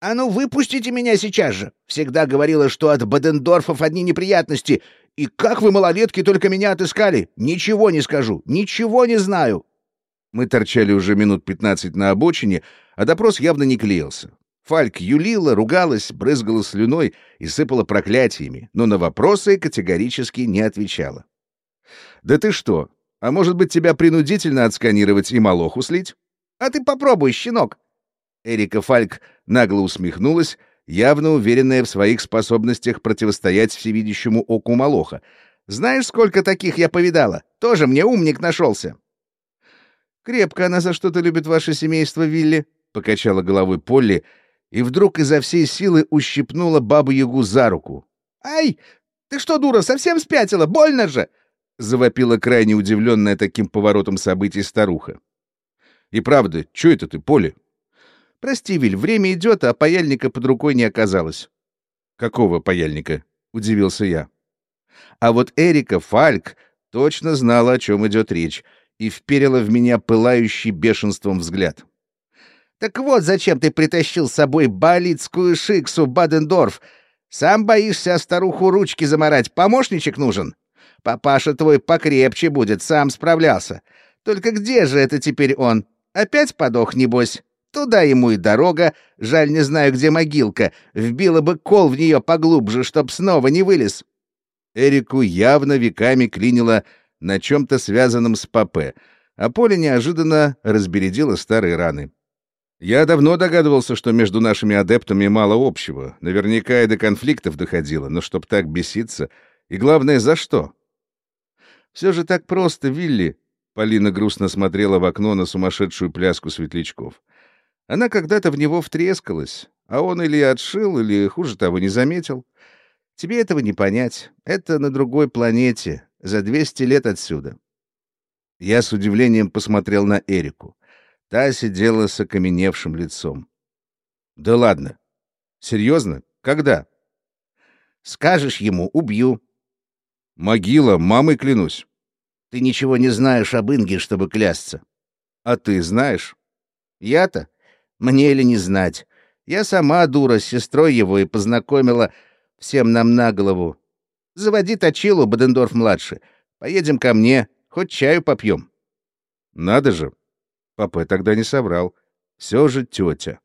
«А ну, выпустите меня сейчас же! Всегда говорила, что от Бадендорфов одни неприятности. И как вы, малолетки, только меня отыскали? Ничего не скажу, ничего не знаю!» Мы торчали уже минут пятнадцать на обочине, а допрос явно не клеился. Фальк юлила, ругалась, брызгала слюной и сыпала проклятиями, но на вопросы категорически не отвечала. «Да ты что? А может быть, тебя принудительно отсканировать и малоху слить?» «А ты попробуй, щенок!» Эрика Фальк нагло усмехнулась, явно уверенная в своих способностях противостоять всевидящему оку Малоха. «Знаешь, сколько таких я повидала? Тоже мне умник нашелся!» «Крепко она за что-то любит ваше семейство, Вилли», — покачала головой Полли, и вдруг изо всей силы ущипнула бабу-ягу за руку. «Ай! Ты что, дура, совсем спятила? Больно же!» — завопила крайне удивленная таким поворотом событий старуха. «И правда, что это ты, Поле?» «Прости, Виль, время идет, а паяльника под рукой не оказалось». «Какого паяльника?» — удивился я. А вот Эрика Фальк точно знала, о чем идет речь, и вперила в меня пылающий бешенством взгляд. «Так вот, зачем ты притащил с собой балицкую шиксу, Бадендорф? Сам боишься старуху ручки заморать, помощничек нужен? Папаша твой покрепче будет, сам справлялся. Только где же это теперь он? Опять подох, небось?» Туда ему и дорога, жаль, не знаю, где могилка. Вбила бы кол в нее поглубже, чтоб снова не вылез. Эрику явно веками клинило на чем-то связанном с Папе, а Поля неожиданно разбередила старые раны. Я давно догадывался, что между нашими адептами мало общего. Наверняка и до конфликтов доходило, но чтоб так беситься... И главное, за что? Все же так просто, Вилли. Полина грустно смотрела в окно на сумасшедшую пляску светлячков. Она когда-то в него втрескалась, а он или отшил, или, хуже того, не заметил. Тебе этого не понять. Это на другой планете, за 200 лет отсюда. Я с удивлением посмотрел на Эрику. Та сидела с окаменевшим лицом. «Да ладно. Серьезно? Когда?» «Скажешь ему, убью». «Могила, мамой клянусь». «Ты ничего не знаешь об Инге, чтобы клясться». «А ты знаешь?» «Я-то? Мне ли не знать? Я сама дура с сестрой его и познакомила всем нам на голову. Заводи точилу, Бадендорф-младший. Поедем ко мне, хоть чаю попьем. Надо же. Папа тогда не соврал. Все же тетя.